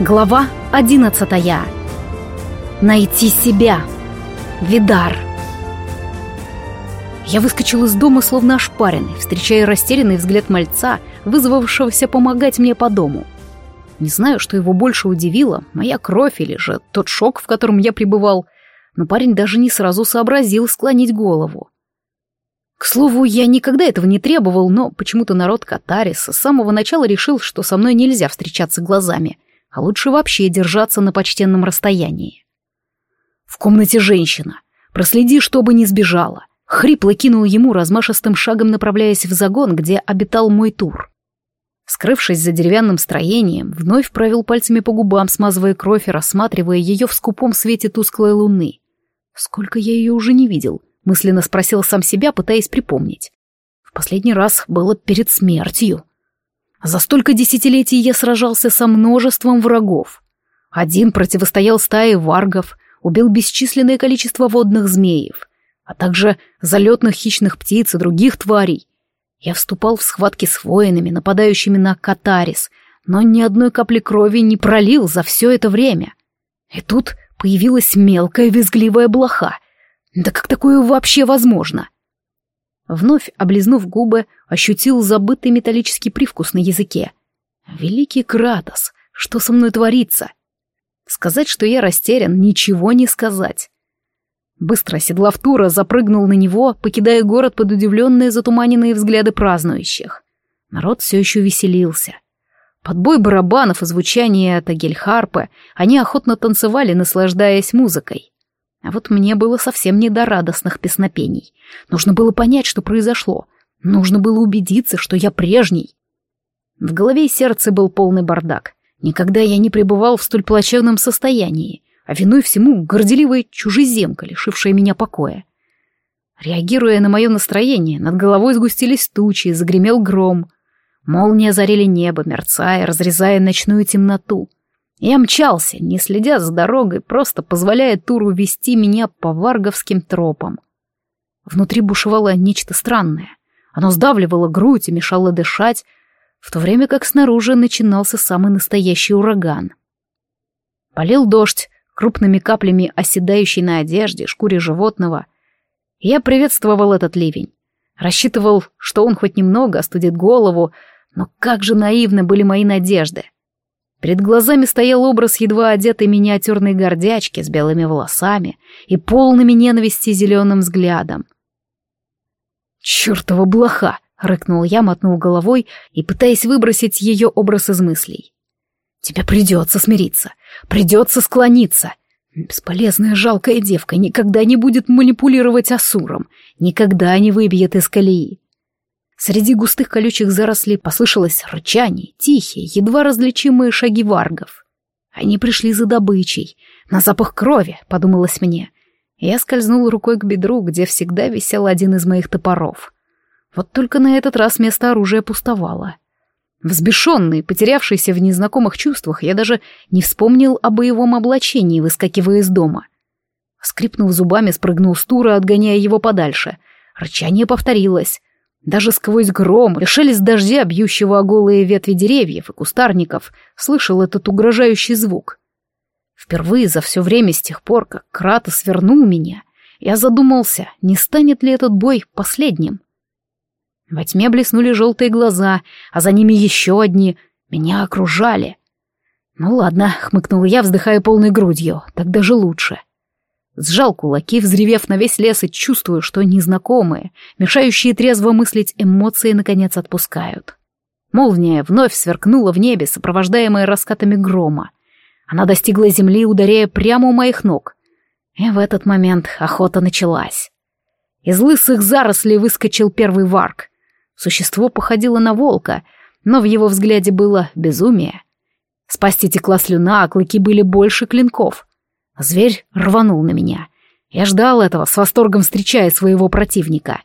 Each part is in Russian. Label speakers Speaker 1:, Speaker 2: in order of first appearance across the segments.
Speaker 1: Глава одиннадцатая. Найти себя. Видар. Я выскочил из дома словно ошпаренный, встречая растерянный взгляд мальца, вызвавшегося помогать мне по дому. Не знаю, что его больше удивило, моя кровь или же тот шок, в котором я пребывал, но парень даже не сразу сообразил склонить голову. К слову, я никогда этого не требовал, но почему-то народ Катариса с самого начала решил, что со мной нельзя встречаться глазами — а лучше вообще держаться на почтенном расстоянии. В комнате женщина. Проследи, чтобы не сбежала. Хрипло кинул ему размашистым шагом, направляясь в загон, где обитал мой тур. Скрывшись за деревянным строением, вновь провел пальцами по губам, смазывая кровь и рассматривая ее в скупом свете тусклой луны. Сколько я ее уже не видел, мысленно спросил сам себя, пытаясь припомнить. В последний раз было перед смертью. За столько десятилетий я сражался со множеством врагов. Один противостоял стае варгов, убил бесчисленное количество водных змеев, а также залетных хищных птиц и других тварей. Я вступал в схватки с воинами, нападающими на Катарис, но ни одной капли крови не пролил за все это время. И тут появилась мелкая визгливая блоха. Да как такое вообще возможно? — Вновь, облизнув губы, ощутил забытый металлический привкус на языке. «Великий Кратос, что со мной творится?» Сказать, что я растерян, ничего не сказать. Быстро оседлав Тура, запрыгнул на него, покидая город под удивленные затуманенные взгляды празднующих. Народ все еще веселился. Под бой барабанов и звучание тагельхарпы они охотно танцевали, наслаждаясь музыкой. А вот мне было совсем не до радостных песнопений. Нужно было понять, что произошло. Нужно было убедиться, что я прежний. В голове и сердце был полный бардак. Никогда я не пребывал в столь плачевном состоянии, а виной всему горделивая чужеземка, лишившая меня покоя. Реагируя на мое настроение, над головой сгустились тучи, загремел гром. Молнии озарили небо, мерцая, разрезая ночную темноту. Я мчался, не следя за дорогой, просто позволяя Туру вести меня по варговским тропам. Внутри бушевало нечто странное. Оно сдавливало грудь и мешало дышать, в то время как снаружи начинался самый настоящий ураган. Полил дождь, крупными каплями оседающий на одежде, шкуре животного. Я приветствовал этот ливень. Рассчитывал, что он хоть немного остудит голову, но как же наивны были мои надежды. Перед глазами стоял образ едва одетой миниатюрной гордячки с белыми волосами и полными ненависти зеленым взглядом. «Чёртова блоха!» — рыкнул я, мотнул головой и пытаясь выбросить ее образ из мыслей. «Тебе придется смириться, придется склониться. Бесполезная жалкая девка никогда не будет манипулировать Асуром, никогда не выбьет из колеи. Среди густых колючих зарослей послышалось рычание, тихие, едва различимые шаги варгов. Они пришли за добычей. На запах крови, подумалось мне. Я скользнул рукой к бедру, где всегда висел один из моих топоров. Вот только на этот раз место оружия пустовало. Взбешенный, потерявшийся в незнакомых чувствах, я даже не вспомнил о боевом облачении, выскакивая из дома. Скрипнув зубами, спрыгнул с тура, отгоняя его подальше. Рычание повторилось. Даже сквозь гром и шелест дождя, бьющего о голые ветви деревьев и кустарников, слышал этот угрожающий звук. Впервые за все время с тех пор, как Кратос свернул меня, я задумался, не станет ли этот бой последним. Во тьме блеснули желтые глаза, а за ними еще одни. Меня окружали. «Ну ладно», — хмыкнул я, вздыхая полной грудью, — «так даже лучше». Сжал кулаки, взревев на весь лес и чувствую, что незнакомые, мешающие трезво мыслить эмоции, наконец отпускают. Молния вновь сверкнула в небе, сопровождаемая раскатами грома. Она достигла земли, ударяя прямо у моих ног. И в этот момент охота началась. Из лысых зарослей выскочил первый варк. Существо походило на волка, но в его взгляде было безумие. С пасти текла слюна, а клыки были больше клинков. Зверь рванул на меня. Я ждал этого, с восторгом встречая своего противника.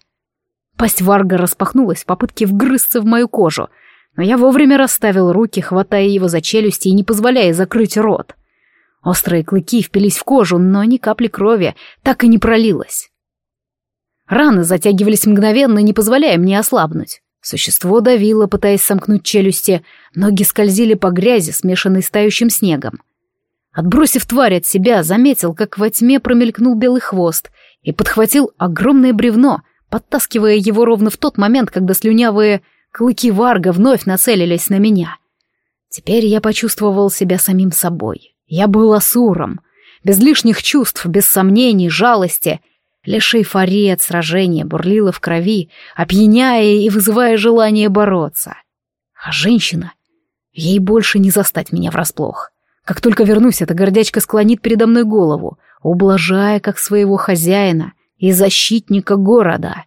Speaker 1: Пасть Варга распахнулась в попытке вгрызться в мою кожу, но я вовремя расставил руки, хватая его за челюсти и не позволяя закрыть рот. Острые клыки впились в кожу, но ни капли крови так и не пролилось. Раны затягивались мгновенно, не позволяя мне ослабнуть. Существо давило, пытаясь сомкнуть челюсти, ноги скользили по грязи, смешанной с тающим снегом. Отбросив тварь от себя, заметил, как во тьме промелькнул белый хвост и подхватил огромное бревно, подтаскивая его ровно в тот момент, когда слюнявые клыки варга вновь нацелились на меня. Теперь я почувствовал себя самим собой. Я был асуром, без лишних чувств, без сомнений, жалости — Лишь эйфория от сражения бурлила в крови, опьяняя и вызывая желание бороться. А женщина? Ей больше не застать меня врасплох. Как только вернусь, эта гордячка склонит передо мной голову, ублажая как своего хозяина и защитника города.